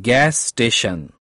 gas station.